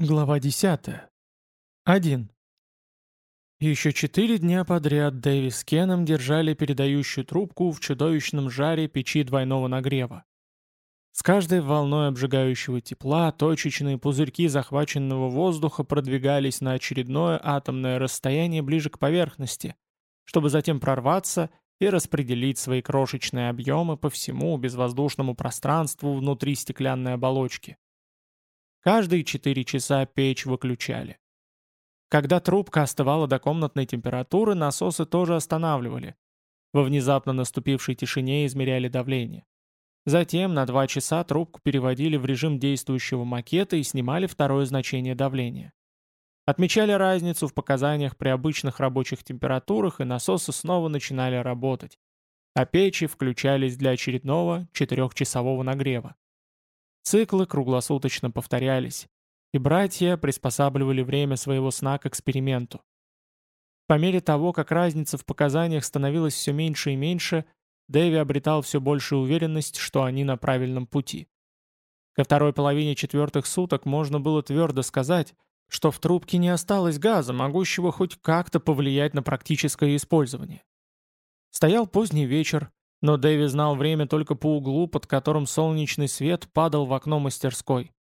Глава 10. 1. Еще четыре дня подряд Дэви с Кеном держали передающую трубку в чудовищном жаре печи двойного нагрева. С каждой волной обжигающего тепла точечные пузырьки захваченного воздуха продвигались на очередное атомное расстояние ближе к поверхности, чтобы затем прорваться и распределить свои крошечные объемы по всему безвоздушному пространству внутри стеклянной оболочки. Каждые 4 часа печь выключали. Когда трубка остывала до комнатной температуры, насосы тоже останавливали. Во внезапно наступившей тишине измеряли давление. Затем на 2 часа трубку переводили в режим действующего макета и снимали второе значение давления. Отмечали разницу в показаниях при обычных рабочих температурах, и насосы снова начинали работать. А печи включались для очередного четырехчасового нагрева. Циклы круглосуточно повторялись, и братья приспосабливали время своего сна к эксперименту. По мере того, как разница в показаниях становилась все меньше и меньше, Дэви обретал все большую уверенность, что они на правильном пути. Ко второй половине четвертых суток можно было твердо сказать, что в трубке не осталось газа, могущего хоть как-то повлиять на практическое использование. Стоял поздний вечер, но Дэви знал время только по углу, под которым солнечный свет падал в окно мастерской.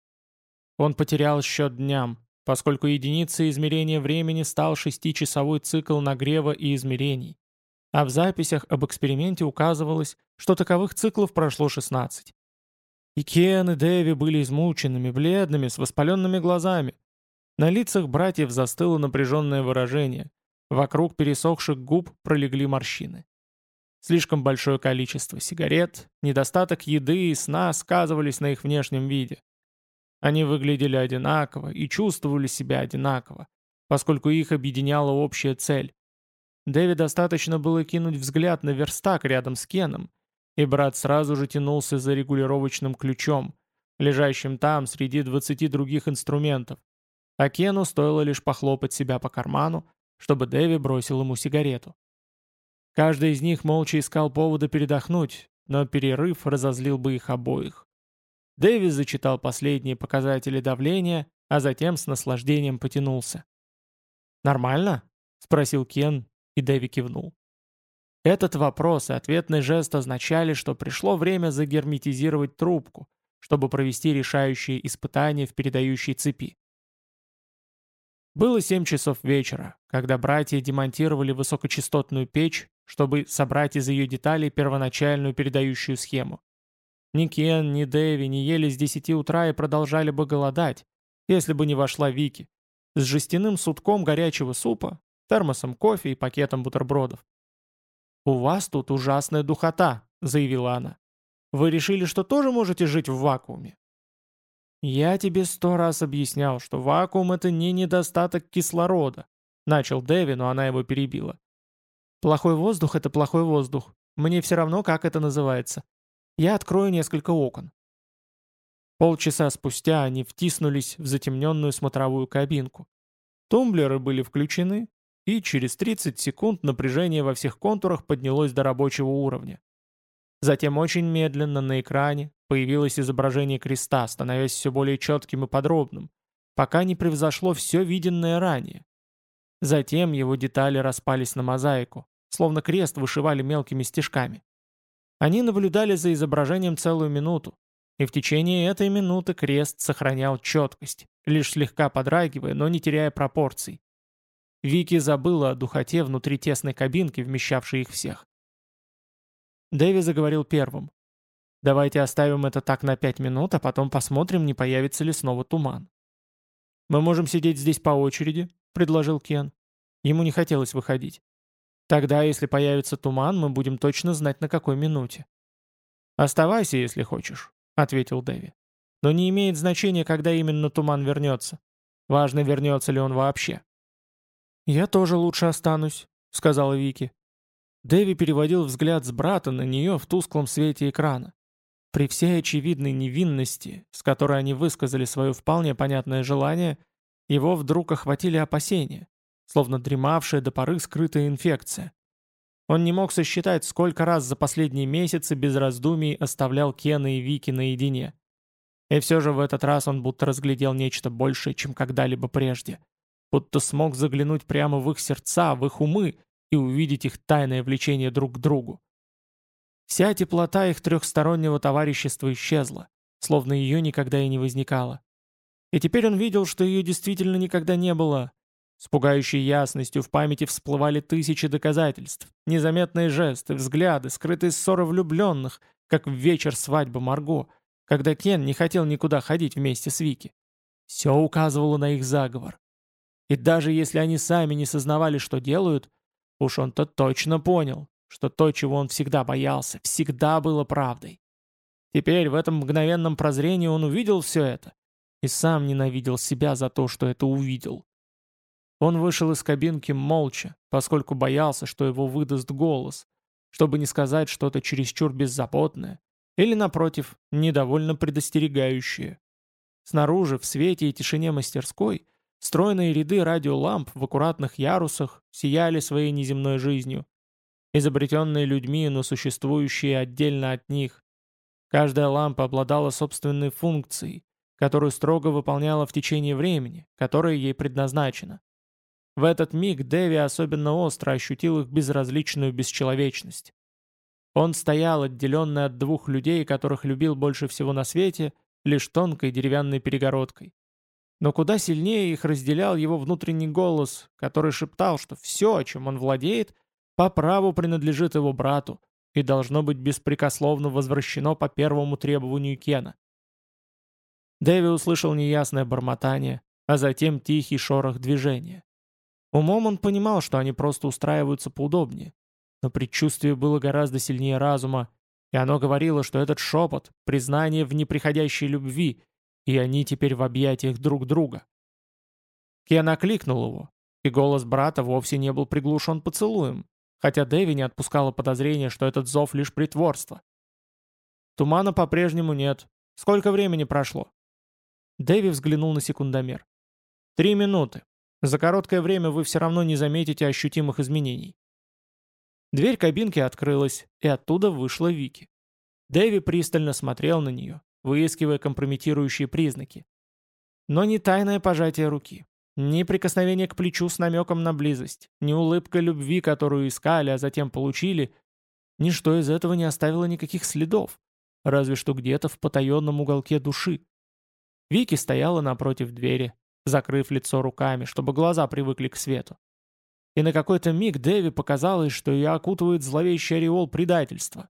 Он потерял счет дням, поскольку единицей измерения времени стал шестичасовой цикл нагрева и измерений. А в записях об эксперименте указывалось, что таковых циклов прошло 16. И Кен, и Дэви были измученными, бледными, с воспаленными глазами. На лицах братьев застыло напряженное выражение. Вокруг пересохших губ пролегли морщины. Слишком большое количество сигарет, недостаток еды и сна сказывались на их внешнем виде. Они выглядели одинаково и чувствовали себя одинаково, поскольку их объединяла общая цель. Дэви достаточно было кинуть взгляд на верстак рядом с Кеном, и брат сразу же тянулся за регулировочным ключом, лежащим там среди 20 других инструментов. А Кену стоило лишь похлопать себя по карману, чтобы Дэви бросил ему сигарету. Каждый из них молча искал повода передохнуть, но перерыв разозлил бы их обоих. Дэвис зачитал последние показатели давления, а затем с наслаждением потянулся. «Нормально?» — спросил Кен, и Дэви кивнул. Этот вопрос и ответный жест означали, что пришло время загерметизировать трубку, чтобы провести решающие испытания в передающей цепи. Было 7 часов вечера, когда братья демонтировали высокочастотную печь, чтобы собрать из ее деталей первоначальную передающую схему. Ни Кен, ни Дэви не ели с 10 утра и продолжали бы голодать, если бы не вошла Вики, с жестяным сутком горячего супа, термосом кофе и пакетом бутербродов. «У вас тут ужасная духота», — заявила она. «Вы решили, что тоже можете жить в вакууме?» «Я тебе сто раз объяснял, что вакуум — это не недостаток кислорода», — начал Дэви, но она его перебила. «Плохой воздух — это плохой воздух. Мне все равно, как это называется. Я открою несколько окон». Полчаса спустя они втиснулись в затемненную смотровую кабинку. Тумблеры были включены, и через 30 секунд напряжение во всех контурах поднялось до рабочего уровня. Затем очень медленно на экране появилось изображение креста, становясь все более четким и подробным, пока не превзошло все виденное ранее. Затем его детали распались на мозаику, словно крест вышивали мелкими стежками. Они наблюдали за изображением целую минуту, и в течение этой минуты крест сохранял четкость, лишь слегка подрагивая, но не теряя пропорций. Вики забыла о духоте внутри тесной кабинки, вмещавшей их всех. Дэви заговорил первым. «Давайте оставим это так на пять минут, а потом посмотрим, не появится ли снова туман». «Мы можем сидеть здесь по очереди», — предложил Кен. Ему не хотелось выходить. «Тогда, если появится туман, мы будем точно знать, на какой минуте». «Оставайся, если хочешь», — ответил Дэви. «Но не имеет значения, когда именно туман вернется. Важно, вернется ли он вообще». «Я тоже лучше останусь», — сказала Вики. Дэви переводил взгляд с брата на нее в тусклом свете экрана. При всей очевидной невинности, с которой они высказали свое вполне понятное желание, его вдруг охватили опасения, словно дремавшая до поры скрытая инфекция. Он не мог сосчитать, сколько раз за последние месяцы без раздумий оставлял Кена и Вики наедине. И все же в этот раз он будто разглядел нечто большее, чем когда-либо прежде. Будто смог заглянуть прямо в их сердца, в их умы и увидеть их тайное влечение друг к другу. Вся теплота их трехстороннего товарищества исчезла, словно ее никогда и не возникало. И теперь он видел, что ее действительно никогда не было. С пугающей ясностью в памяти всплывали тысячи доказательств, незаметные жесты, взгляды, скрытые ссоры влюбленных, как в вечер свадьбы Марго, когда Кен не хотел никуда ходить вместе с Вики. Все указывало на их заговор. И даже если они сами не сознавали, что делают, уж он-то точно понял, что то, чего он всегда боялся, всегда было правдой. Теперь в этом мгновенном прозрении он увидел все это и сам ненавидел себя за то, что это увидел. Он вышел из кабинки молча, поскольку боялся, что его выдаст голос, чтобы не сказать что-то чересчур беззаботное или, напротив, недовольно предостерегающее. Снаружи, в свете и тишине мастерской, стройные ряды радиоламп в аккуратных ярусах сияли своей неземной жизнью изобретенные людьми, но существующие отдельно от них. Каждая лампа обладала собственной функцией, которую строго выполняла в течение времени, которое ей предназначено. В этот миг Дэви особенно остро ощутил их безразличную бесчеловечность. Он стоял, отделенный от двух людей, которых любил больше всего на свете, лишь тонкой деревянной перегородкой. Но куда сильнее их разделял его внутренний голос, который шептал, что все, чем он владеет, по праву принадлежит его брату и должно быть беспрекословно возвращено по первому требованию Кена. Дэви услышал неясное бормотание, а затем тихий шорох движения. Умом он понимал, что они просто устраиваются поудобнее, но предчувствие было гораздо сильнее разума, и оно говорило, что этот шепот — признание в неприходящей любви, и они теперь в объятиях друг друга. Кен окликнул его, и голос брата вовсе не был приглушен поцелуем, хотя Дэви не отпускало подозрение, что этот зов лишь притворство. Тумана по-прежнему нет. Сколько времени прошло? Дэви взглянул на секундомер. Три минуты. За короткое время вы все равно не заметите ощутимых изменений. Дверь кабинки открылась, и оттуда вышла Вики. Дэви пристально смотрел на нее, выискивая компрометирующие признаки. Но не тайное пожатие руки. Ни прикосновение к плечу с намеком на близость, ни улыбка любви, которую искали, а затем получили, ничто из этого не оставило никаких следов, разве что где-то в потаенном уголке души. Вики стояла напротив двери, закрыв лицо руками, чтобы глаза привыкли к свету. И на какой-то миг Дэви показалось, что ее окутывает зловещий ореол предательства.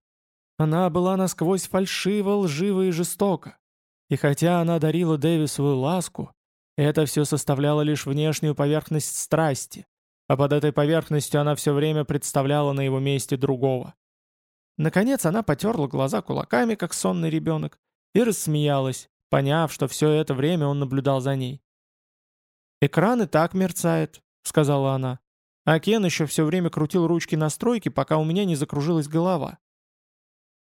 Она была насквозь фальшива, лжива и жестока. И хотя она дарила Дэви свою ласку, это все составляло лишь внешнюю поверхность страсти, а под этой поверхностью она все время представляла на его месте другого. Наконец она потерла глаза кулаками, как сонный ребенок, и рассмеялась, поняв, что все это время он наблюдал за ней. «Экран и так мерцает», — сказала она. А Кен еще все время крутил ручки настройки, пока у меня не закружилась голова.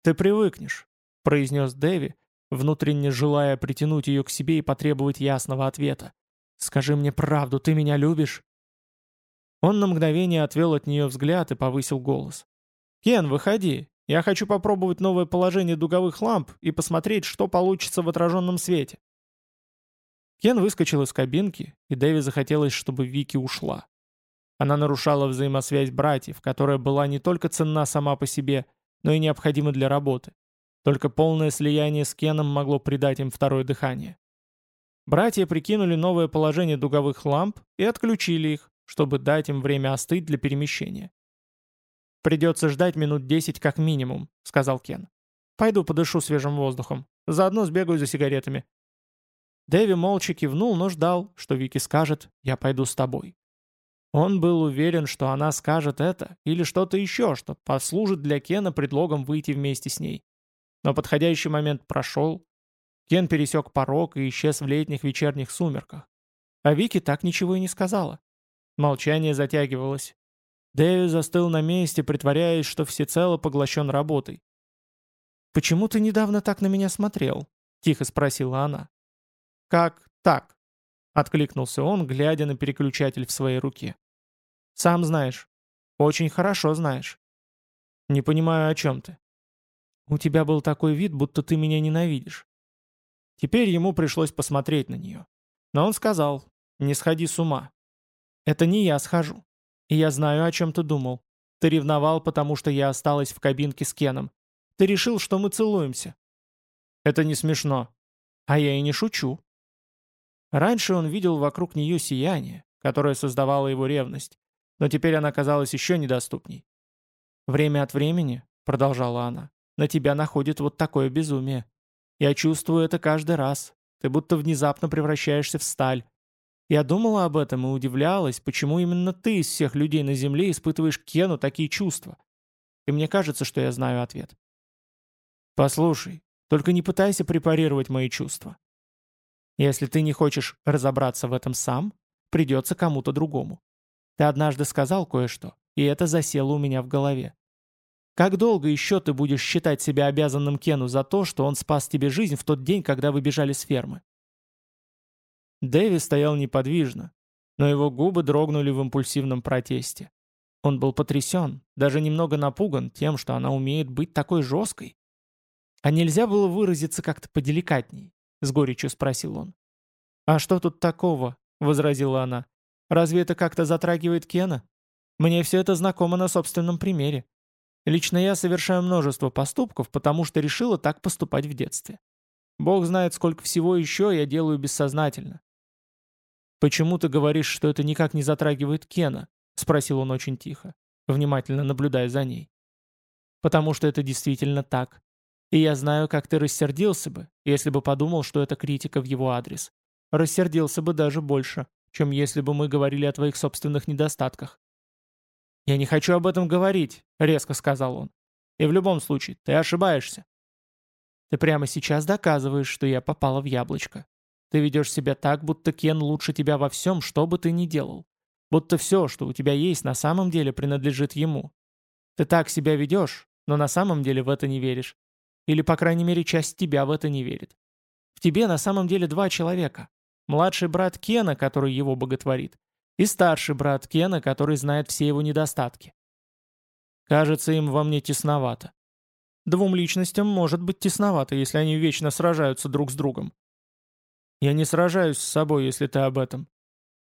«Ты привыкнешь», — произнес Дэви, внутренне желая притянуть ее к себе и потребовать ясного ответа. «Скажи мне правду, ты меня любишь?» Он на мгновение отвел от нее взгляд и повысил голос. «Кен, выходи. Я хочу попробовать новое положение дуговых ламп и посмотреть, что получится в отраженном свете». Кен выскочил из кабинки, и Дэви захотелось, чтобы Вики ушла. Она нарушала взаимосвязь братьев, которая была не только ценна сама по себе, но и необходима для работы. Только полное слияние с Кеном могло придать им второе дыхание. Братья прикинули новое положение дуговых ламп и отключили их, чтобы дать им время остыть для перемещения. «Придется ждать минут десять как минимум», — сказал Кен. «Пойду подышу свежим воздухом. Заодно сбегаю за сигаретами». Дэви молча кивнул, но ждал, что Вики скажет «я пойду с тобой». Он был уверен, что она скажет это или что-то еще, что послужит для Кена предлогом выйти вместе с ней. Но подходящий момент прошел. Кен пересек порог и исчез в летних вечерних сумерках. А Вики так ничего и не сказала. Молчание затягивалось. Дэви застыл на месте, притворяясь, что всецело поглощен работой. «Почему ты недавно так на меня смотрел?» — тихо спросила она. «Как так?» — откликнулся он, глядя на переключатель в своей руке. «Сам знаешь. Очень хорошо знаешь». «Не понимаю, о чем ты». У тебя был такой вид, будто ты меня ненавидишь. Теперь ему пришлось посмотреть на нее. Но он сказал, не сходи с ума. Это не я схожу. И я знаю, о чем ты думал. Ты ревновал, потому что я осталась в кабинке с Кеном. Ты решил, что мы целуемся. Это не смешно. А я и не шучу. Раньше он видел вокруг нее сияние, которое создавало его ревность, но теперь она казалась еще недоступней. «Время от времени», — продолжала она, — «на тебя находит вот такое безумие. Я чувствую это каждый раз. Ты будто внезапно превращаешься в сталь. Я думала об этом и удивлялась, почему именно ты из всех людей на Земле испытываешь Кену такие чувства. И мне кажется, что я знаю ответ. Послушай, только не пытайся препарировать мои чувства. Если ты не хочешь разобраться в этом сам, придется кому-то другому. Ты однажды сказал кое-что, и это засело у меня в голове. Как долго еще ты будешь считать себя обязанным Кену за то, что он спас тебе жизнь в тот день, когда вы бежали с фермы? Дэви стоял неподвижно, но его губы дрогнули в импульсивном протесте. Он был потрясен, даже немного напуган тем, что она умеет быть такой жесткой. «А нельзя было выразиться как-то поделикатней?» — с горечью спросил он. «А что тут такого?» — возразила она. «Разве это как-то затрагивает Кена? Мне все это знакомо на собственном примере. Лично я совершаю множество поступков, потому что решила так поступать в детстве. Бог знает, сколько всего еще я делаю бессознательно. «Почему ты говоришь, что это никак не затрагивает Кена?» — спросил он очень тихо, внимательно наблюдая за ней. «Потому что это действительно так. И я знаю, как ты рассердился бы, если бы подумал, что это критика в его адрес. Рассердился бы даже больше, чем если бы мы говорили о твоих собственных недостатках. «Я не хочу об этом говорить», — резко сказал он. «И в любом случае, ты ошибаешься. Ты прямо сейчас доказываешь, что я попала в яблочко. Ты ведешь себя так, будто Кен лучше тебя во всем, что бы ты ни делал. Будто все, что у тебя есть, на самом деле принадлежит ему. Ты так себя ведешь, но на самом деле в это не веришь. Или, по крайней мере, часть тебя в это не верит. В тебе на самом деле два человека. Младший брат Кена, который его боготворит, и старший брат Кена, который знает все его недостатки. Кажется, им во мне тесновато. Двум личностям может быть тесновато, если они вечно сражаются друг с другом. Я не сражаюсь с собой, если ты об этом.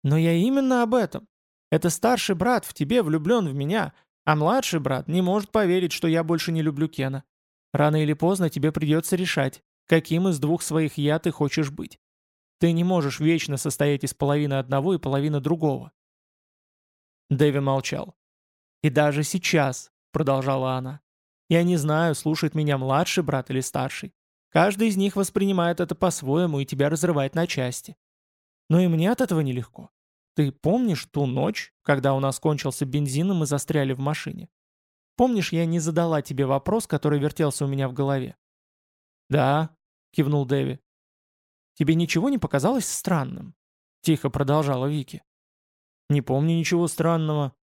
Но я именно об этом. Это старший брат в тебе влюблен в меня, а младший брат не может поверить, что я больше не люблю Кена. Рано или поздно тебе придется решать, каким из двух своих «я» ты хочешь быть. Ты не можешь вечно состоять из половины одного и половины другого. Дэви молчал. «И даже сейчас», — продолжала она, — «я не знаю, слушает меня младший брат или старший. Каждый из них воспринимает это по-своему и тебя разрывает на части. Но и мне от этого нелегко. Ты помнишь ту ночь, когда у нас кончился бензин и мы застряли в машине? Помнишь, я не задала тебе вопрос, который вертелся у меня в голове?» «Да», — кивнул Дэви. Тебе ничего не показалось странным?» Тихо продолжала Вики. «Не помню ничего странного».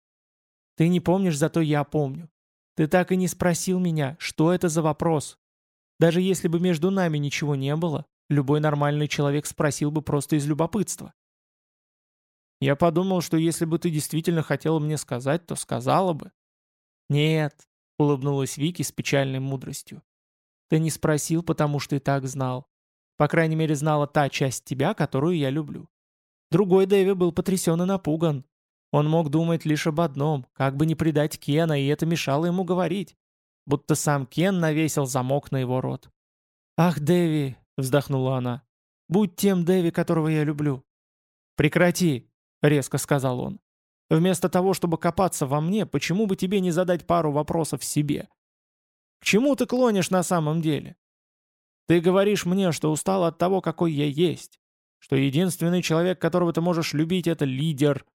«Ты не помнишь, зато я помню. Ты так и не спросил меня, что это за вопрос. Даже если бы между нами ничего не было, любой нормальный человек спросил бы просто из любопытства. Я подумал, что если бы ты действительно хотела мне сказать, то сказала бы. Нет, улыбнулась Вики с печальной мудростью. Ты не спросил, потому что и так знал. По крайней мере, знала та часть тебя, которую я люблю. Другой Дэви был потрясен и напуган. Он мог думать лишь об одном, как бы не предать Кена, и это мешало ему говорить. Будто сам Кен навесил замок на его рот. «Ах, Дэви!» — вздохнула она. «Будь тем Дэви, которого я люблю». «Прекрати!» — резко сказал он. «Вместо того, чтобы копаться во мне, почему бы тебе не задать пару вопросов себе? К чему ты клонишь на самом деле? Ты говоришь мне, что устал от того, какой я есть, что единственный человек, которого ты можешь любить, это лидер,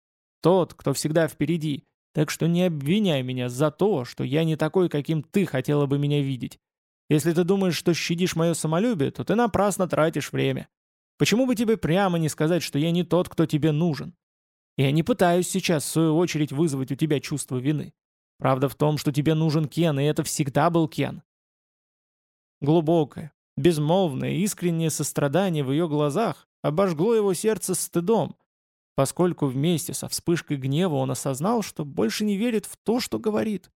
тот, кто всегда впереди, так что не обвиняй меня за то, что я не такой, каким ты хотела бы меня видеть. Если ты думаешь, что щадишь мое самолюбие, то ты напрасно тратишь время. Почему бы тебе прямо не сказать, что я не тот, кто тебе нужен? Я не пытаюсь сейчас, в свою очередь, вызвать у тебя чувство вины. Правда в том, что тебе нужен Кен, и это всегда был Кен. Глубокое, Безмолвное, искреннее сострадание в ее глазах обожгло его сердце стыдом, поскольку вместе со вспышкой гнева он осознал, что больше не верит в то, что говорит.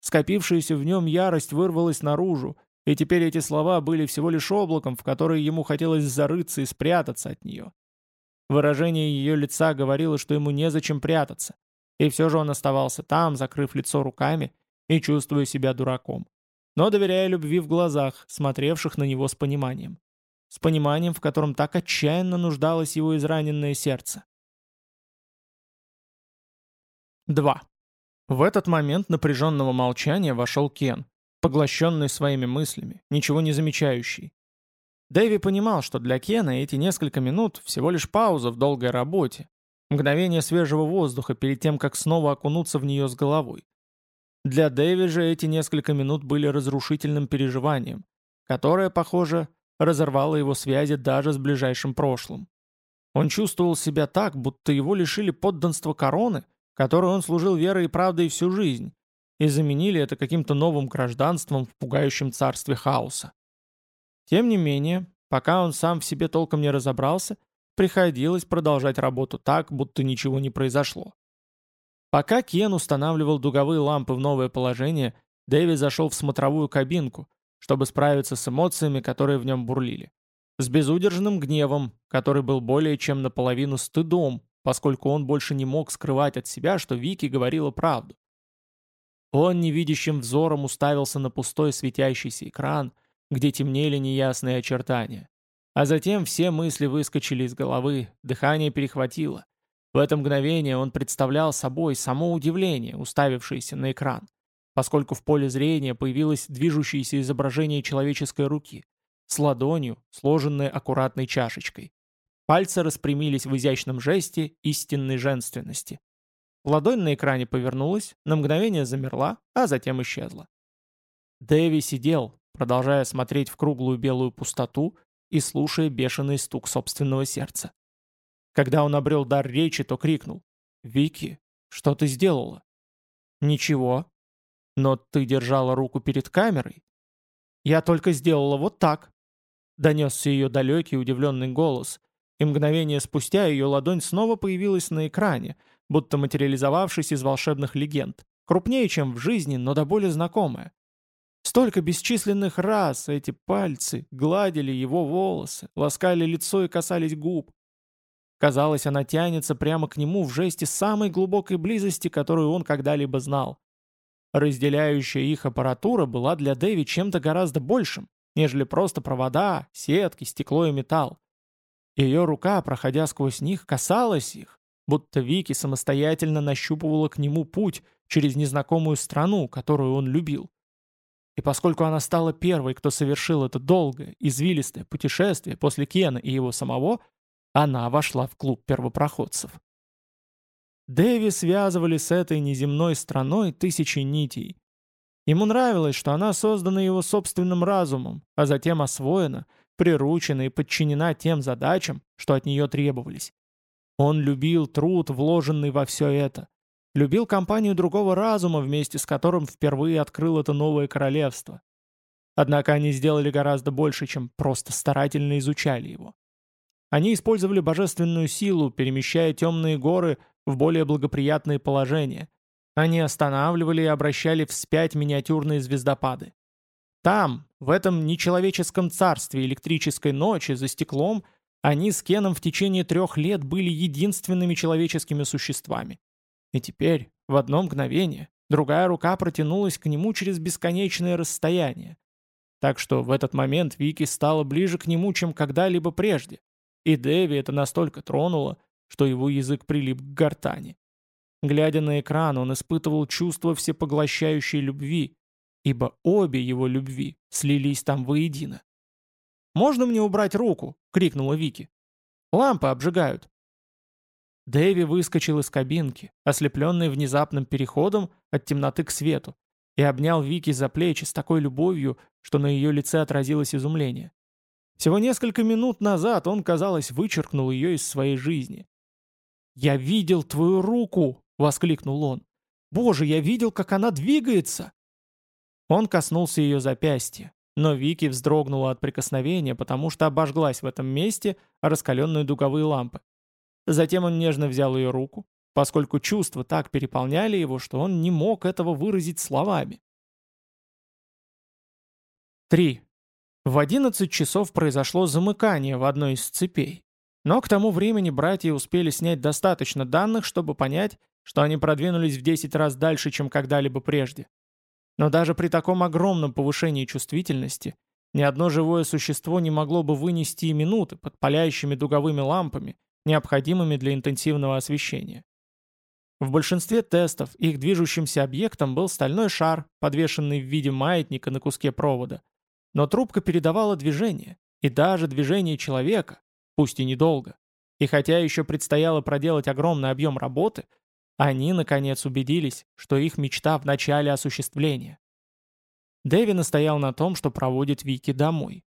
Скопившаяся в нем ярость вырвалась наружу, и теперь эти слова были всего лишь облаком, в которое ему хотелось зарыться и спрятаться от нее. Выражение ее лица говорило, что ему незачем прятаться, и все же он оставался там, закрыв лицо руками и чувствуя себя дураком, но доверяя любви в глазах, смотревших на него с пониманием. С пониманием, в котором так отчаянно нуждалось его израненное сердце. 2. В этот момент напряженного молчания вошел Кен, поглощенный своими мыслями, ничего не замечающий. Дэви понимал, что для Кена эти несколько минут всего лишь пауза в долгой работе, мгновение свежего воздуха перед тем, как снова окунуться в нее с головой. Для Дэви же эти несколько минут были разрушительным переживанием, которое, похоже, разорвало его связи даже с ближайшим прошлым. Он чувствовал себя так, будто его лишили подданства короны, которой он служил верой и правдой всю жизнь, и заменили это каким-то новым гражданством в пугающем царстве хаоса. Тем не менее, пока он сам в себе толком не разобрался, приходилось продолжать работу так, будто ничего не произошло. Пока Кен устанавливал дуговые лампы в новое положение, Дэви зашел в смотровую кабинку, чтобы справиться с эмоциями, которые в нем бурлили. С безудержным гневом, который был более чем наполовину стыдом, поскольку он больше не мог скрывать от себя, что Вики говорила правду. Он невидящим взором уставился на пустой светящийся экран, где темнели неясные очертания. А затем все мысли выскочили из головы, дыхание перехватило. В это мгновение он представлял собой само удивление, уставившееся на экран, поскольку в поле зрения появилось движущееся изображение человеческой руки с ладонью, сложенной аккуратной чашечкой. Пальцы распрямились в изящном жесте истинной женственности. Ладонь на экране повернулась, на мгновение замерла, а затем исчезла. Дэви сидел, продолжая смотреть в круглую белую пустоту и слушая бешеный стук собственного сердца. Когда он обрел дар речи, то крикнул. «Вики, что ты сделала?» «Ничего. Но ты держала руку перед камерой?» «Я только сделала вот так», — донесся ее далекий удивленный голос, и мгновение спустя ее ладонь снова появилась на экране — будто материализовавшись из волшебных легенд. Крупнее, чем в жизни, но до боли знакомая. Столько бесчисленных раз эти пальцы гладили его волосы, ласкали лицо и касались губ. Казалось, она тянется прямо к нему в жесте самой глубокой близости, которую он когда-либо знал. Разделяющая их аппаратура была для Дэви чем-то гораздо большим, нежели просто провода, сетки, стекло и металл. Ее рука, проходя сквозь них, касалась их, будто Вики самостоятельно нащупывала к нему путь через незнакомую страну, которую он любил. И поскольку она стала первой, кто совершил это долгое, извилистое путешествие после Кена и его самого, она вошла в клуб первопроходцев. Дэви связывали с этой неземной страной тысячи нитей. Ему нравилось, что она создана его собственным разумом, а затем освоена, приручена и подчинена тем задачам, что от нее требовались. Он любил труд, вложенный во все это. Любил компанию другого разума, вместе с которым впервые открыл это новое королевство. Однако они сделали гораздо больше, чем просто старательно изучали его. Они использовали божественную силу, перемещая темные горы в более благоприятные положения. Они останавливали и обращали вспять миниатюрные звездопады. Там, в этом нечеловеческом царстве электрической ночи, за стеклом, они с Кеном в течение трех лет были единственными человеческими существами. И теперь, в одно мгновение, другая рука протянулась к нему через бесконечное расстояние. Так что в этот момент Вики стала ближе к нему, чем когда-либо прежде. И Дэви это настолько тронуло, что его язык прилип к гортани. Глядя на экран, он испытывал чувство всепоглощающей любви, ибо обе его любви слились там воедино. «Можно мне убрать руку?» — крикнула Вики. «Лампы обжигают». Дэви выскочил из кабинки, ослепленный внезапным переходом от темноты к свету, и обнял Вики за плечи с такой любовью, что на ее лице отразилось изумление. Всего несколько минут назад он, казалось, вычеркнул ее из своей жизни. «Я видел твою руку!» — воскликнул он. «Боже, я видел, как она двигается!» Он коснулся ее запястья, но Вики вздрогнула от прикосновения, потому что обожглась в этом месте раскаленные дуговые лампы. Затем он нежно взял ее руку, поскольку чувства так переполняли его, что он не мог этого выразить словами. 3. В 11 часов произошло замыкание в одной из цепей. Но к тому времени братья успели снять достаточно данных, чтобы понять, что они продвинулись в 10 раз дальше, чем когда-либо прежде. Но даже при таком огромном повышении чувствительности ни одно живое существо не могло бы вынести и минуты под палящими дуговыми лампами, необходимыми для интенсивного освещения. В большинстве тестов их движущимся объектом был стальной шар, подвешенный в виде маятника на куске провода. Но трубка передавала движение, и даже движение человека, пусть и недолго. И хотя еще предстояло проделать огромный объем работы, они, наконец, убедились, что их мечта в начале осуществления. Дэви настоял на том, что проводит Вики домой.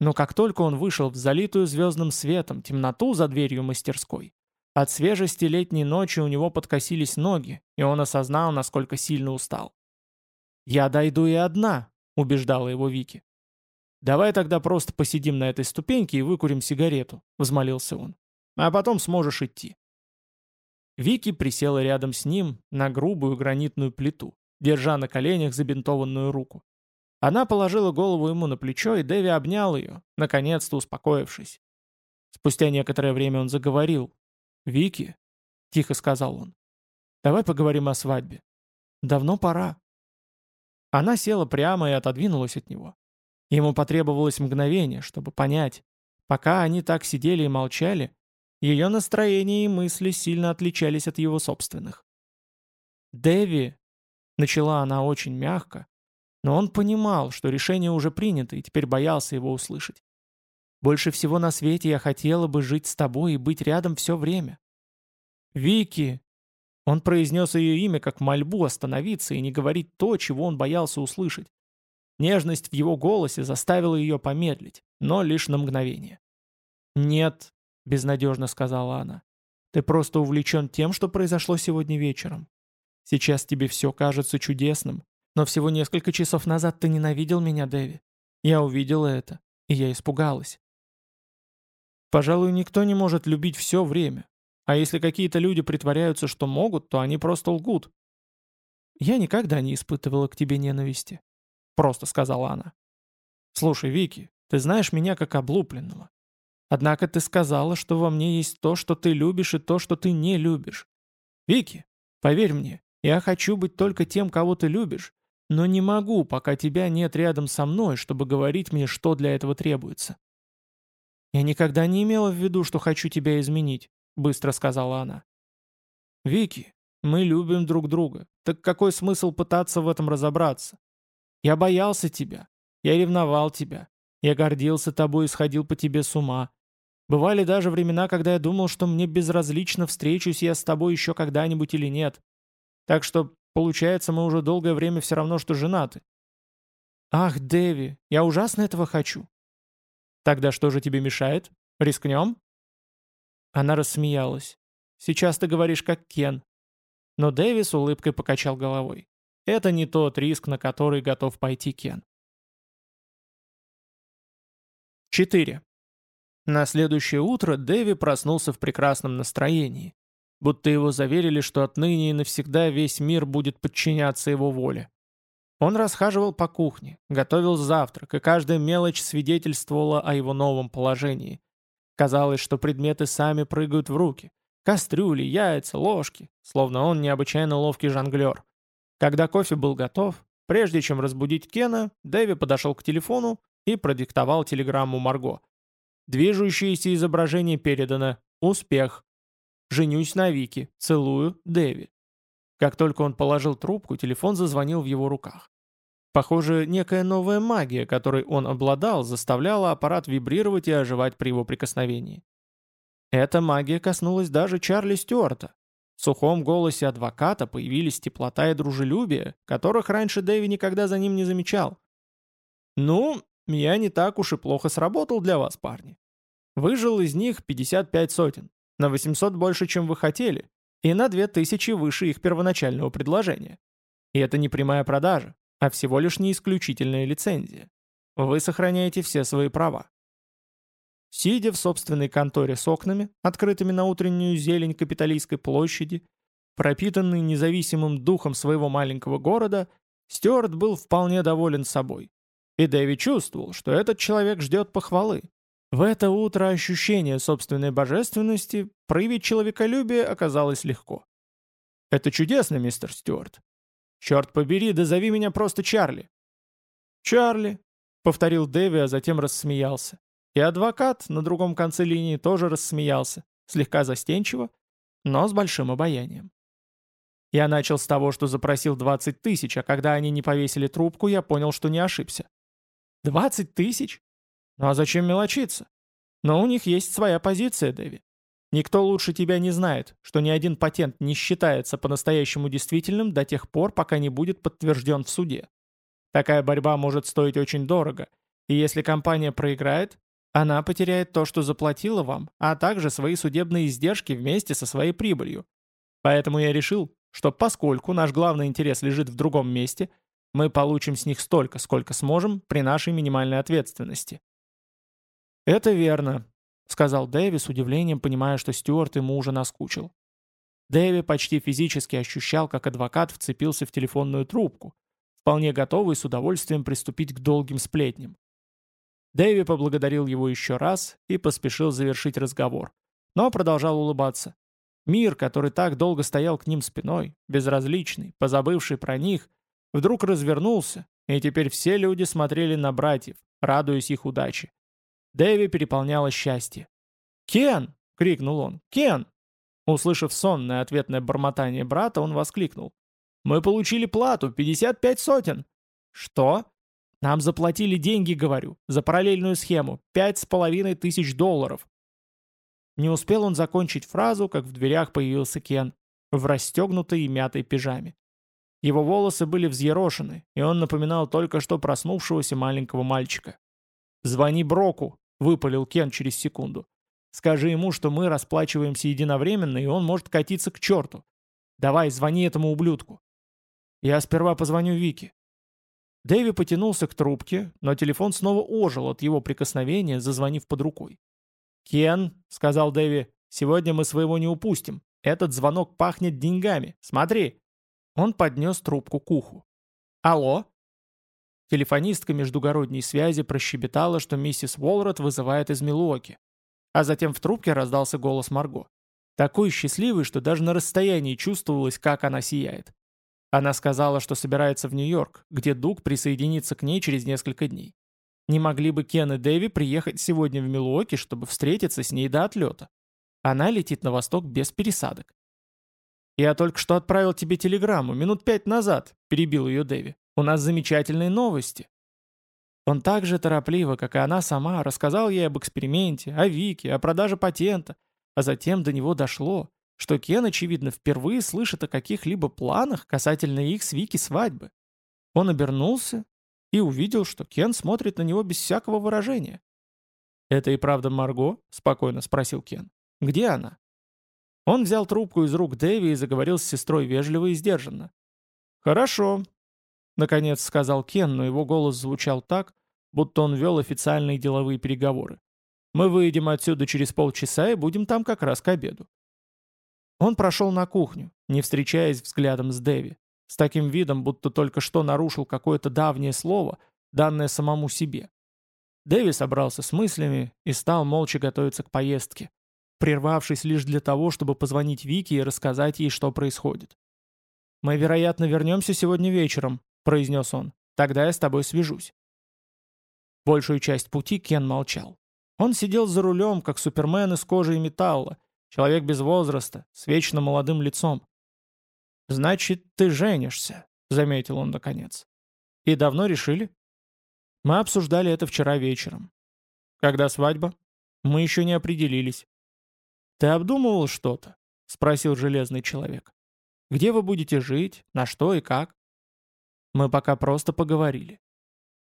Но как только он вышел в залитую звездным светом темноту за дверью мастерской, от свежести летней ночи у него подкосились ноги, и он осознал, насколько сильно устал. «Я дойду и одна», — убеждала его Вики. «Давай тогда просто посидим на этой ступеньке и выкурим сигарету», — взмолился он. «А потом сможешь идти». Вики присела рядом с ним на грубую гранитную плиту, держа на коленях забинтованную руку. Она положила голову ему на плечо, и Дэви обнял ее, наконец-то успокоившись. Спустя некоторое время он заговорил. «Вики», — тихо сказал он, — «давай поговорим о свадьбе. Давно пора». Она села прямо и отодвинулась от него. Ему потребовалось мгновение, чтобы понять. Пока они так сидели и молчали, ее настроение и мысли сильно отличались от его собственных. «Дэви», — начала она очень мягко, но он понимал, что решение уже принято, и теперь боялся его услышать. «Больше всего на свете я хотела бы жить с тобой и быть рядом все время». «Вики!» Он произнес ее имя как мольбу остановиться и не говорить то, чего он боялся услышать. Нежность в его голосе заставила ее помедлить, но лишь на мгновение. «Нет», — безнадежно сказала она, — «ты просто увлечен тем, что произошло сегодня вечером. Сейчас тебе все кажется чудесным, но всего несколько часов назад ты ненавидел меня, Дэви. Я увидела это, и я испугалась. Пожалуй, никто не может любить все время. А если какие-то люди притворяются, что могут, то они просто лгут. Я никогда не испытывала к тебе ненависти. Просто сказала она. Слушай, Вики, ты знаешь меня как облупленного. Однако ты сказала, что во мне есть то, что ты любишь, и то, что ты не любишь. Вики, поверь мне, я хочу быть только тем, кого ты любишь, но не могу, пока тебя нет рядом со мной, чтобы говорить мне, что для этого требуется. «Я никогда не имела в виду, что хочу тебя изменить», — быстро сказала она. «Вики, мы любим друг друга. Так какой смысл пытаться в этом разобраться? Я боялся тебя. Я ревновал тебя. Я гордился тобой и сходил по тебе с ума. Бывали даже времена, когда я думал, что мне безразлично, встречусь я с тобой еще когда-нибудь или нет. Так что Получается, мы уже долгое время все равно, что женаты. Ах, Дэви, я ужасно этого хочу. Тогда что же тебе мешает? Рискнем? Она рассмеялась. Сейчас ты говоришь как Кен. Но Дэви с улыбкой покачал головой. Это не тот риск, на который готов пойти Кен. 4. На следующее утро Дэви проснулся в прекрасном настроении будто его заверили, что отныне и навсегда весь мир будет подчиняться его воле. Он расхаживал по кухне, готовил завтрак, и каждая мелочь свидетельствовала о его новом положении. Казалось, что предметы сами прыгают в руки. Кастрюли, яйца, ложки, словно он необычайно ловкий жонглер. Когда кофе был готов, прежде чем разбудить Кена, Дэви подошел к телефону и продиктовал телеграмму Марго. Движущееся изображение передано. Успех. Женюсь на Вике. Целую, Дэви». Как только он положил трубку, телефон зазвонил в его руках. Похоже, некая новая магия, которой он обладал, заставляла аппарат вибрировать и оживать при его прикосновении. Эта магия коснулась даже Чарли Стюарта. В сухом голосе адвоката появились теплота и дружелюбие, которых раньше Дэви никогда за ним не замечал. «Ну, я не так уж и плохо сработал для вас, парни. Выжил из них 55 сотен. На 800 больше, чем вы хотели, и на 2000 выше их первоначального предложения. И это не прямая продажа, а всего лишь не исключительная лицензия. Вы сохраняете все свои права. Сидя в собственной конторе с окнами, открытыми на утреннюю зелень капиталистской площади, пропитанный независимым духом своего маленького города, Стюарт был вполне доволен собой. И Дэви чувствовал, что этот человек ждет похвалы. В это утро ощущение собственной божественности проявить человеколюбие оказалось легко. «Это чудесно, мистер Стюарт. Черт побери, да зови меня просто Чарли». «Чарли», — повторил Дэви, а затем рассмеялся. И адвокат на другом конце линии тоже рассмеялся, слегка застенчиво, но с большим обаянием. Я начал с того, что запросил 20 тысяч, а когда они не повесили трубку, я понял, что не ошибся. 20 тысяч? Ну а зачем мелочиться? Но у них есть своя позиция, Дэви. Никто лучше тебя не знает, что ни один патент не считается по-настоящему действительным до тех пор, пока не будет подтвержден в суде. Такая борьба может стоить очень дорого, и если компания проиграет, она потеряет то, что заплатила вам, а также свои судебные издержки вместе со своей прибылью. Поэтому я решил, что поскольку наш главный интерес лежит в другом месте, мы получим с них столько, сколько сможем при нашей минимальной ответственности. «Это верно», — сказал Дэви с удивлением, понимая, что Стюарт ему уже наскучил. Дэви почти физически ощущал, как адвокат вцепился в телефонную трубку, вполне готовый с удовольствием приступить к долгим сплетням. Дэви поблагодарил его еще раз и поспешил завершить разговор, но продолжал улыбаться. Мир, который так долго стоял к ним спиной, безразличный, позабывший про них, вдруг развернулся, и теперь все люди смотрели на братьев, радуясь их удаче. Дэви переполняло счастье. «Кен!» — крикнул он. «Кен!» Услышав сонное ответное бормотание брата, он воскликнул. «Мы получили плату, 55 сотен!» «Что?» «Нам заплатили деньги, говорю, за параллельную схему, пять с половиной тысяч долларов. Не успел он закончить фразу, как в дверях появился Кен, в расстегнутой и мятой пижаме. Его волосы были взъерошены, и он напоминал только что проснувшегося маленького мальчика. «Звони Броку», — выпалил Кен через секунду. «Скажи ему, что мы расплачиваемся единовременно, и он может катиться к черту. Давай, звони этому ублюдку». «Я сперва позвоню Вике». Дэви потянулся к трубке, но телефон снова ожил от его прикосновения, зазвонив под рукой. «Кен», — сказал Дэви, — «сегодня мы своего не упустим. Этот звонок пахнет деньгами. Смотри». Он поднес трубку к уху. «Алло?» Телефонистка междугородней связи прощебетала, что миссис Уолрот вызывает из Милуоки. А затем в трубке раздался голос Марго. Такой счастливый, что даже на расстоянии чувствовалось, как она сияет. Она сказала, что собирается в Нью-Йорк, где Дуг присоединится к ней через несколько дней. Не могли бы Кен и Дэви приехать сегодня в Милуоки, чтобы встретиться с ней до отлета? Она летит на восток без пересадок. «Я только что отправил тебе телеграмму, минут пять назад», — перебил ее Дэви. «У нас замечательные новости». Он так же торопливо, как и она сама, рассказал ей об эксперименте, о Вике, о продаже патента, а затем до него дошло, что Кен, очевидно, впервые слышит о каких-либо планах касательно их с Вики свадьбы. Он обернулся и увидел, что Кен смотрит на него без всякого выражения. «Это и правда Марго?» — спокойно спросил Кен. «Где она?» Он взял трубку из рук Дэви и заговорил с сестрой вежливо и сдержанно. «Хорошо», — наконец сказал Кен, но его голос звучал так, будто он вел официальные деловые переговоры. «Мы выйдем отсюда через полчаса и будем там как раз к обеду». Он прошел на кухню, не встречаясь взглядом с Дэви с таким видом, будто только что нарушил какое-то давнее слово, данное самому себе. Дэви собрался с мыслями и стал молча готовиться к поездке, прервавшись лишь для того, чтобы позвонить Вике и рассказать ей, что происходит. «Мы, вероятно, вернемся сегодня вечером», — произнес он. «Тогда я с тобой свяжусь». Большую часть пути Кен молчал. Он сидел за рулем, как супермен из кожи и металла, человек без возраста, с вечно молодым лицом. «Значит, ты женишься», — заметил он наконец. «И давно решили?» «Мы обсуждали это вчера вечером». «Когда свадьба?» «Мы еще не определились». «Ты обдумывал что-то?» — спросил железный человек. «Где вы будете жить? На что и как?» Мы пока просто поговорили.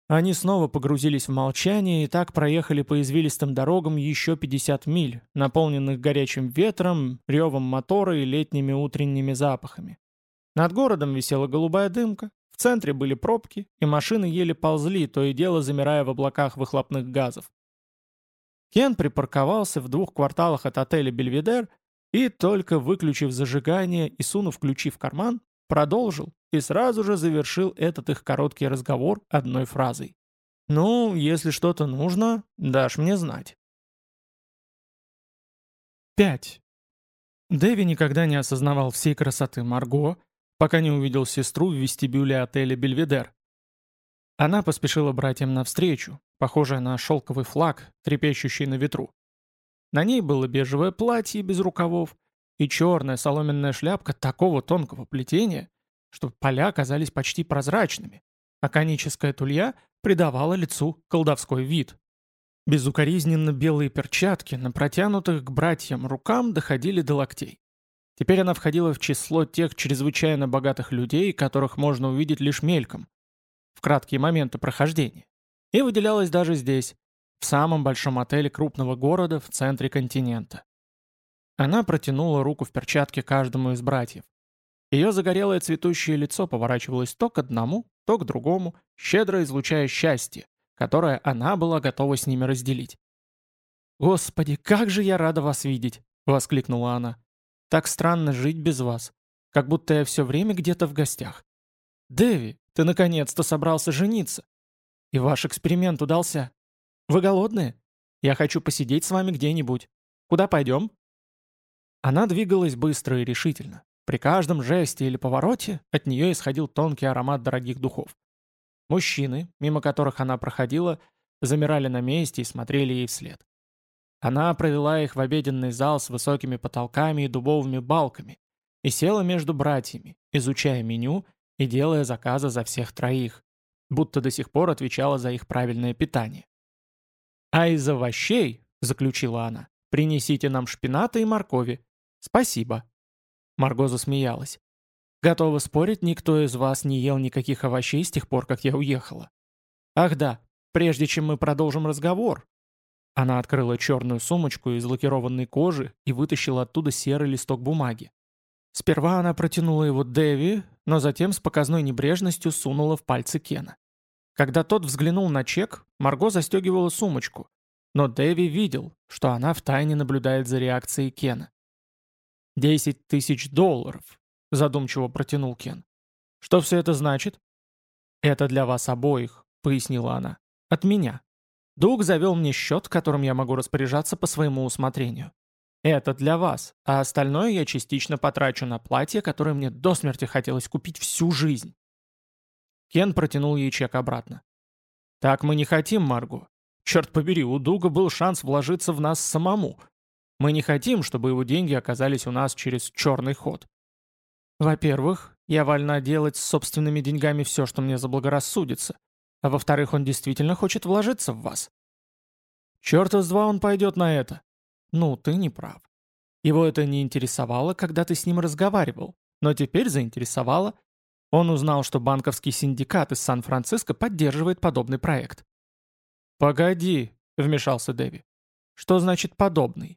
Они снова погрузились в молчание и так проехали по извилистым дорогам еще 50 миль, наполненных горячим ветром, ревом мотора и летними утренними запахами. Над городом висела голубая дымка, в центре были пробки, и машины еле ползли, то и дело замирая в облаках выхлопных газов. Кен припарковался в двух кварталах от отеля «Бельведер» и, только выключив зажигание и сунув ключи в карман, продолжил и сразу же завершил этот их короткий разговор одной фразой. Ну, если что-то нужно, дашь мне знать. 5. Дэви никогда не осознавал всей красоты Марго, пока не увидел сестру в вестибюле отеля «Бельведер». Она поспешила братьям навстречу, похожая на шелковый флаг, трепещущий на ветру. На ней было бежевое платье без рукавов и черная соломенная шляпка такого тонкого плетения, что поля казались почти прозрачными, а коническая тулья придавала лицу колдовской вид. Безукоризненно белые перчатки на протянутых к братьям рукам доходили до локтей. Теперь она входила в число тех чрезвычайно богатых людей, которых можно увидеть лишь мельком, в краткие моменты прохождения. И выделялась даже здесь, в самом большом отеле крупного города в центре континента. Она протянула руку в перчатке каждому из братьев. Ее загорелое цветущее лицо поворачивалось то к одному, то к другому, щедро излучая счастье, которое она была готова с ними разделить. «Господи, как же я рада вас видеть!» — воскликнула она. «Так странно жить без вас, как будто я все время где-то в гостях. Дэви, ты наконец-то собрался жениться. И ваш эксперимент удался. Вы голодные? Я хочу посидеть с вами где-нибудь. Куда пойдем?» Она двигалась быстро и решительно. При каждом жесте или повороте от нее исходил тонкий аромат дорогих духов. Мужчины, мимо которых она проходила, замирали на месте и смотрели ей вслед. Она провела их в обеденный зал с высокими потолками и дубовыми балками и села между братьями, изучая меню и делая заказы за всех троих, будто до сих пор отвечала за их правильное питание. «А из овощей», — заключила она, — «принесите нам шпината и моркови. Спасибо». Марго засмеялась. «Готова спорить, никто из вас не ел никаких овощей с тех пор, как я уехала. Ах да, прежде чем мы продолжим разговор». Она открыла черную сумочку из лакированной кожи и вытащила оттуда серый листок бумаги. Сперва она протянула его Дэви, но затем с показной небрежностью сунула в пальцы Кена. Когда тот взглянул на чек, Марго застегивала сумочку, но Дэви видел, что она втайне наблюдает за реакцией Кена. «Десять тысяч долларов», — задумчиво протянул Кен. «Что все это значит?» «Это для вас обоих», — пояснила она. «От меня. Дуг завел мне счет, которым я могу распоряжаться по своему усмотрению. Это для вас, а остальное я частично потрачу на платье, которое мне до смерти хотелось купить всю жизнь». Кен протянул ей чек обратно. «Так мы не хотим, Марго. Черт побери, у Дуга был шанс вложиться в нас самому, мы не хотим, чтобы его деньги оказались у нас через черный ход. Во-первых, я вольна делать с собственными деньгами все, что мне заблагорассудится. А во-вторых, он действительно хочет вложиться в вас. Черт из два он пойдет на это. Ну, ты не прав. Его это не интересовало, когда ты с ним разговаривал, но теперь заинтересовало. Он узнал, что банковский синдикат из Сан-Франциско поддерживает подобный проект. «Погоди», — вмешался Дэви. «Что значит «подобный»?»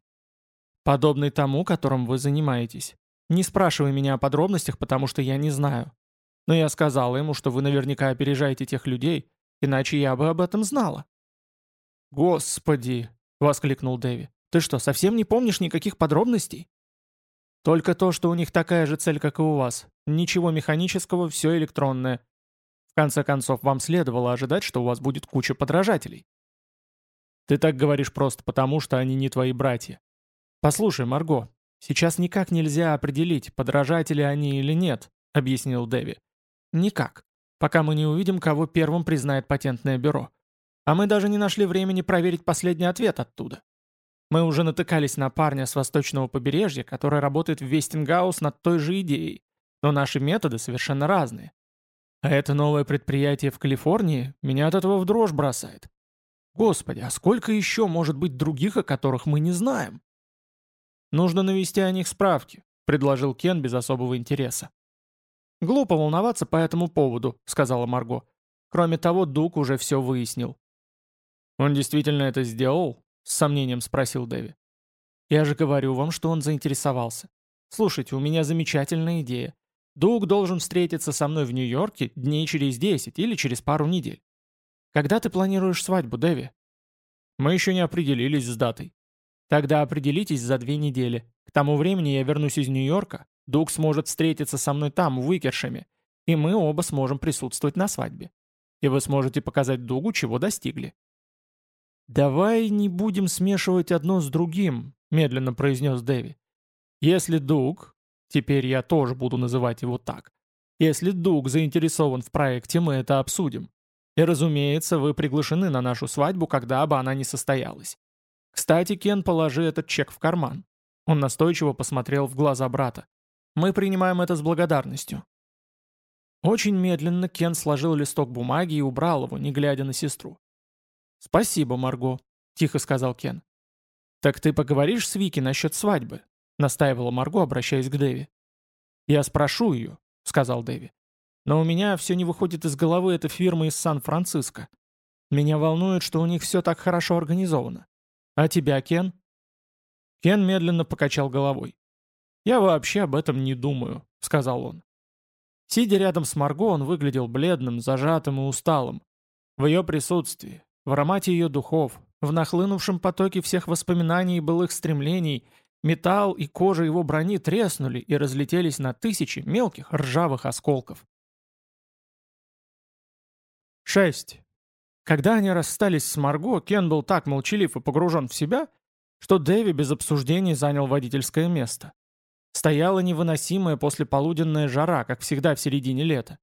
Подобный тому, которым вы занимаетесь. Не спрашивай меня о подробностях, потому что я не знаю. Но я сказала ему, что вы наверняка опережаете тех людей, иначе я бы об этом знала». «Господи!» — воскликнул Дэви. «Ты что, совсем не помнишь никаких подробностей?» «Только то, что у них такая же цель, как и у вас. Ничего механического, все электронное. В конце концов, вам следовало ожидать, что у вас будет куча подражателей». «Ты так говоришь просто потому, что они не твои братья. «Послушай, Марго, сейчас никак нельзя определить, подражатели они или нет», — объяснил Дэви. «Никак, пока мы не увидим, кого первым признает патентное бюро. А мы даже не нашли времени проверить последний ответ оттуда. Мы уже натыкались на парня с восточного побережья, который работает в Вестингаус над той же идеей, но наши методы совершенно разные. А это новое предприятие в Калифорнии меня от этого в дрожь бросает. Господи, а сколько еще может быть других, о которых мы не знаем?» «Нужно навести о них справки», — предложил Кен без особого интереса. «Глупо волноваться по этому поводу», — сказала Марго. «Кроме того, Дук уже все выяснил». «Он действительно это сделал?» — с сомнением спросил Дэви. «Я же говорю вам, что он заинтересовался. Слушайте, у меня замечательная идея. Дуг должен встретиться со мной в Нью-Йорке дней через 10 или через пару недель. Когда ты планируешь свадьбу, Дэви?» «Мы еще не определились с датой. Тогда определитесь за две недели. К тому времени я вернусь из Нью-Йорка, Дуг сможет встретиться со мной там, в Уикершеме, и мы оба сможем присутствовать на свадьбе. и вы сможете показать Дугу, чего достигли. «Давай не будем смешивать одно с другим», — медленно произнес Дэви. «Если Дуг, теперь я тоже буду называть его так, если Дуг заинтересован в проекте, мы это обсудим. И, разумеется, вы приглашены на нашу свадьбу, когда бы она ни состоялась. Кстати, Кен, положи этот чек в карман. Он настойчиво посмотрел в глаза брата. Мы принимаем это с благодарностью. Очень медленно Кен сложил листок бумаги и убрал его, не глядя на сестру. «Спасибо, Марго», — тихо сказал Кен. «Так ты поговоришь с Вики насчет свадьбы?» — настаивала Марго, обращаясь к Дэви. «Я спрошу ее», — сказал Дэви. «Но у меня все не выходит из головы эта фирма из Сан-Франциско. Меня волнует, что у них все так хорошо организовано. А тебя, Кен?» Кен медленно покачал головой. «Я вообще об этом не думаю», — сказал он. Сидя рядом с Марго, он выглядел бледным, зажатым и усталым. В ее присутствии, в аромате ее духов, в нахлынувшем потоке всех воспоминаний и былых стремлений, металл и кожа его брони треснули и разлетелись на тысячи мелких ржавых осколков. 6. Когда они расстались с Марго, Кен был так молчалив и погружен в себя, что Дэви без обсуждений занял водительское место. Стояла невыносимая послеполуденная жара, как всегда в середине лета.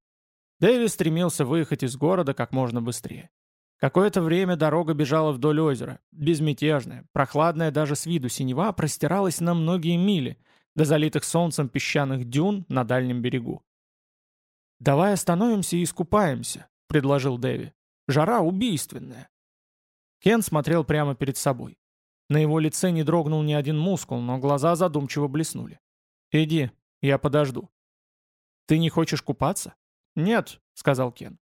Дэви стремился выехать из города как можно быстрее. Какое-то время дорога бежала вдоль озера, безмятежная, прохладная даже с виду синева простиралась на многие мили, до залитых солнцем песчаных дюн на дальнем берегу. «Давай остановимся и искупаемся», — предложил Дэви. «Жара убийственная». Кен смотрел прямо перед собой. На его лице не дрогнул ни один мускул, но глаза задумчиво блеснули. «Иди, я подожду». «Ты не хочешь купаться?» «Нет», — сказал Кен.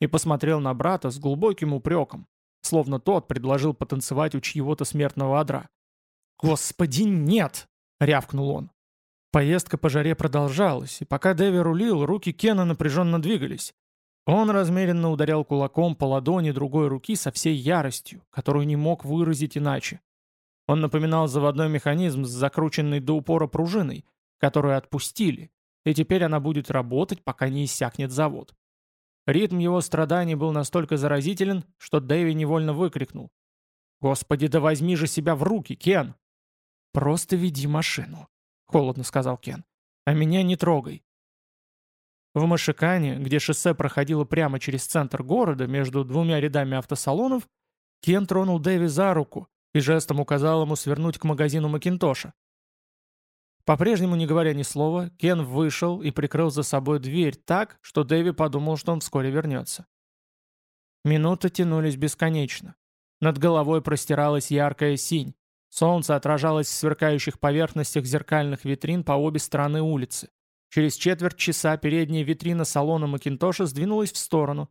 И посмотрел на брата с глубоким упреком, словно тот предложил потанцевать у чьего-то смертного одра. «Господи, нет!» — рявкнул он. Поездка по жаре продолжалась, и пока Дэви рулил, руки Кена напряженно двигались. Он размеренно ударял кулаком по ладони другой руки со всей яростью, которую не мог выразить иначе. Он напоминал заводной механизм с закрученной до упора пружиной, которую отпустили, и теперь она будет работать, пока не иссякнет завод. Ритм его страданий был настолько заразителен, что Дэви невольно выкрикнул. «Господи, да возьми же себя в руки, Кен!» «Просто веди машину», — холодно сказал Кен. «А меня не трогай». В Машикане, где шоссе проходило прямо через центр города, между двумя рядами автосалонов, Кен тронул Дэви за руку и жестом указал ему свернуть к магазину Макинтоша. По-прежнему не говоря ни слова, Кен вышел и прикрыл за собой дверь так, что Дэви подумал, что он вскоре вернется. Минуты тянулись бесконечно. Над головой простиралась яркая синь. Солнце отражалось в сверкающих поверхностях зеркальных витрин по обе стороны улицы. Через четверть часа передняя витрина салона Макинтоша сдвинулась в сторону,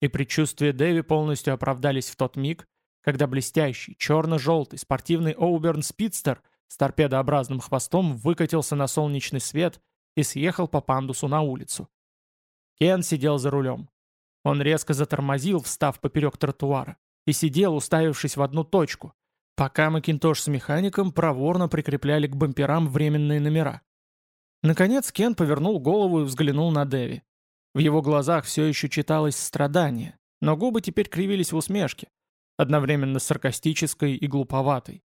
и предчувствия Дэви полностью оправдались в тот миг, когда блестящий, черно-желтый спортивный Оуберн Спидстер – с торпедообразным хвостом выкатился на солнечный свет и съехал по пандусу на улицу. Кен сидел за рулем. Он резко затормозил, встав поперек тротуара, и сидел, уставившись в одну точку, пока Макинтош с механиком проворно прикрепляли к бамперам временные номера. Наконец Кен повернул голову и взглянул на Дэви. В его глазах все еще читалось страдание, но губы теперь кривились в усмешке, одновременно саркастической и глуповатой.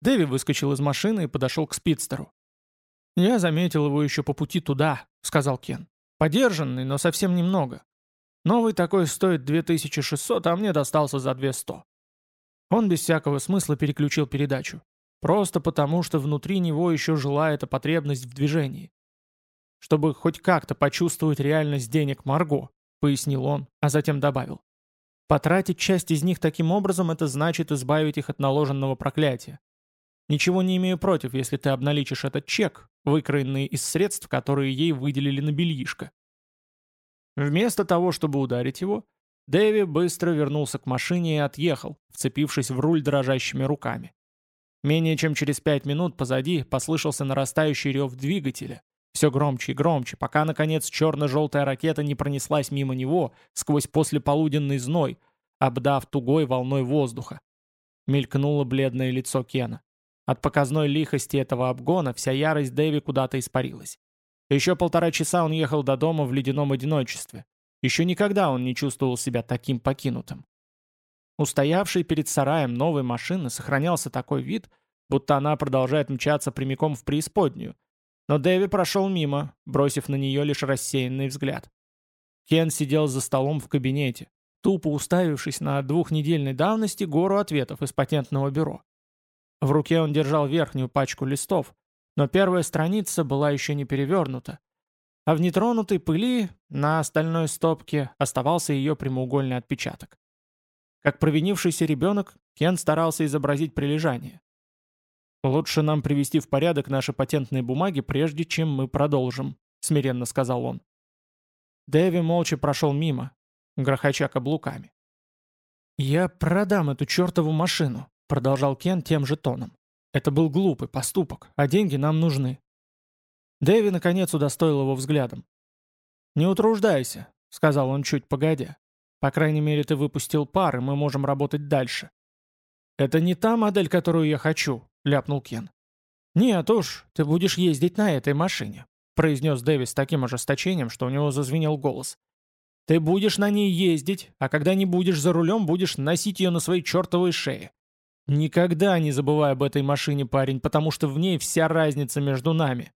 Дэви выскочил из машины и подошел к спидстеру. «Я заметил его еще по пути туда», — сказал Кен. «Подержанный, но совсем немного. Новый такой стоит 2600, а мне достался за 200». Он без всякого смысла переключил передачу. Просто потому, что внутри него еще жила эта потребность в движении. «Чтобы хоть как-то почувствовать реальность денег Марго», — пояснил он, а затем добавил. «Потратить часть из них таким образом — это значит избавить их от наложенного проклятия. Ничего не имею против, если ты обналичишь этот чек, выкроенный из средств, которые ей выделили на бельишко. Вместо того, чтобы ударить его, Дэви быстро вернулся к машине и отъехал, вцепившись в руль дрожащими руками. Менее чем через пять минут позади послышался нарастающий рев двигателя, все громче и громче, пока, наконец, черно-желтая ракета не пронеслась мимо него сквозь послеполуденный зной, обдав тугой волной воздуха. Мелькнуло бледное лицо Кена. От показной лихости этого обгона вся ярость Дэви куда-то испарилась. Еще полтора часа он ехал до дома в ледяном одиночестве. Еще никогда он не чувствовал себя таким покинутым. Устоявший перед сараем новой машины сохранялся такой вид, будто она продолжает мчаться прямиком в преисподнюю. Но Дэви прошел мимо, бросив на нее лишь рассеянный взгляд. Кен сидел за столом в кабинете, тупо уставившись на двухнедельной давности гору ответов из патентного бюро. В руке он держал верхнюю пачку листов, но первая страница была еще не перевернута, а в нетронутой пыли на остальной стопке оставался ее прямоугольный отпечаток. Как провинившийся ребенок, Кен старался изобразить прилежание. «Лучше нам привести в порядок наши патентные бумаги, прежде чем мы продолжим», — смиренно сказал он. Дэви молча прошел мимо, грохоча каблуками. «Я продам эту чертову машину», — продолжал Кен тем же тоном. «Это был глупый поступок, а деньги нам нужны». Дэви наконец удостоил его взглядом. «Не утруждайся», — сказал он чуть погодя. «По крайней мере, ты выпустил пар, и мы можем работать дальше». «Это не та модель, которую я хочу», — ляпнул Кен. «Нет уж, ты будешь ездить на этой машине», — произнес Дэви с таким ожесточением, что у него зазвенел голос. «Ты будешь на ней ездить, а когда не будешь за рулем, будешь носить ее на своей чертовой шее. Никогда не забывай об этой машине, парень, потому что в ней вся разница между нами».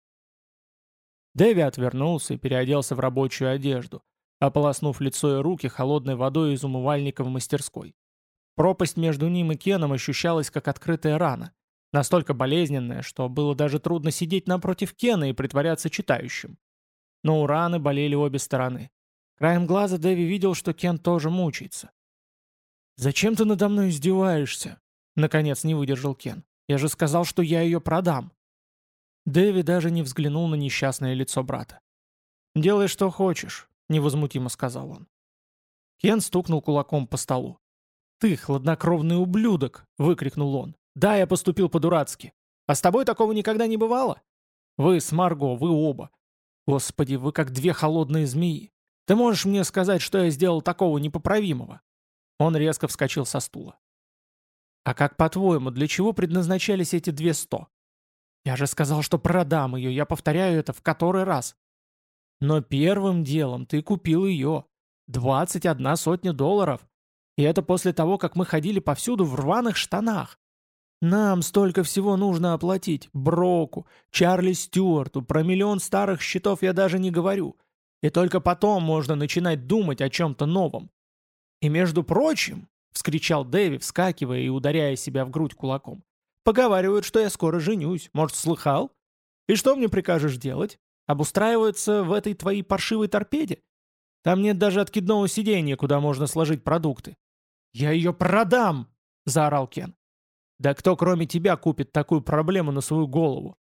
Дэви отвернулся и переоделся в рабочую одежду, ополоснув лицо и руки холодной водой из умывальника в мастерской. Пропасть между ним и Кеном ощущалась как открытая рана, настолько болезненная, что было даже трудно сидеть напротив Кена и притворяться читающим. Но у раны болели обе стороны. Краем глаза Дэви видел, что Кен тоже мучается. «Зачем ты надо мной издеваешься?» Наконец не выдержал Кен. «Я же сказал, что я ее продам». Дэви даже не взглянул на несчастное лицо брата. «Делай, что хочешь», — невозмутимо сказал он. Кен стукнул кулаком по столу. «Ты, хладнокровный ублюдок!» — выкрикнул он. «Да, я поступил по-дурацки. А с тобой такого никогда не бывало? Вы с Марго, вы оба. Господи, вы как две холодные змеи. Ты можешь мне сказать, что я сделал такого непоправимого?» Он резко вскочил со стула. «А как по-твоему, для чего предназначались эти две сто? Я же сказал, что продам ее, я повторяю это в который раз. Но первым делом ты купил ее. Двадцать одна сотня долларов. И это после того, как мы ходили повсюду в рваных штанах. Нам столько всего нужно оплатить. Броку, Чарли Стюарту, про миллион старых счетов я даже не говорю. И только потом можно начинать думать о чем-то новом. И между прочим, — вскричал Дэви, вскакивая и ударяя себя в грудь кулаком, — поговаривают, что я скоро женюсь. Может, слыхал? И что мне прикажешь делать? Обустраиваться в этой твоей паршивой торпеде? Там нет даже откидного сиденья, куда можно сложить продукты. «Я ее продам!» — заорал Кен. «Да кто кроме тебя купит такую проблему на свою голову?»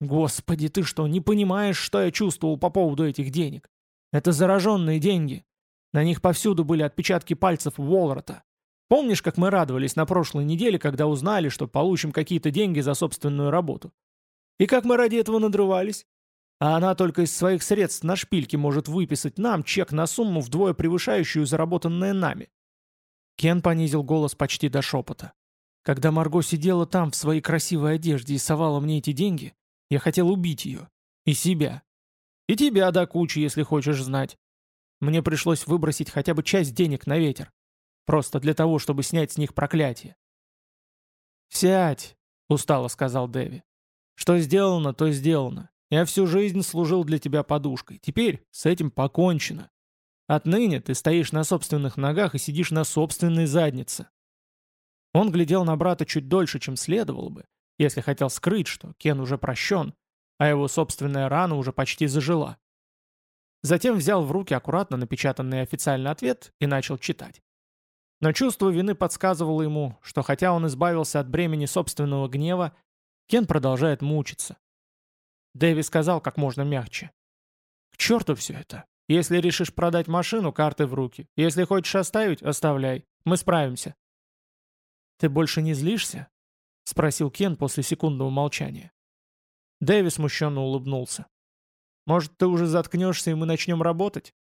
«Господи, ты что, не понимаешь, что я чувствовал по поводу этих денег? Это зараженные деньги. На них повсюду были отпечатки пальцев Уолрота. Помнишь, как мы радовались на прошлой неделе, когда узнали, что получим какие-то деньги за собственную работу? И как мы ради этого надрывались? А она только из своих средств на шпильке может выписать нам чек на сумму вдвое превышающую заработанное нами. Кен понизил голос почти до шепота. Когда Марго сидела там в своей красивой одежде и совала мне эти деньги, я хотел убить ее. И себя. И тебя до кучи, если хочешь знать. Мне пришлось выбросить хотя бы часть денег на ветер. Просто для того, чтобы снять с них проклятие. «Сядь», — устало сказал Дэви. «Что сделано, то сделано. Я всю жизнь служил для тебя подушкой. Теперь с этим покончено. Отныне ты стоишь на собственных ногах и сидишь на собственной заднице. Он глядел на брата чуть дольше, чем следовало бы, если хотел скрыть, что Кен уже прощен, а его собственная рана уже почти зажила. Затем взял в руки аккуратно напечатанный официальный ответ и начал читать. Но чувство вины подсказывало ему, что хотя он избавился от бремени собственного гнева, Кен продолжает мучиться. Дэви сказал как можно мягче. «К черту все это. Если решишь продать машину, карты в руки. Если хочешь оставить, оставляй. Мы справимся». «Ты больше не злишься?» — спросил Кен после секундного молчания. Дэви смущенно улыбнулся. «Может, ты уже заткнешься, и мы начнем работать?»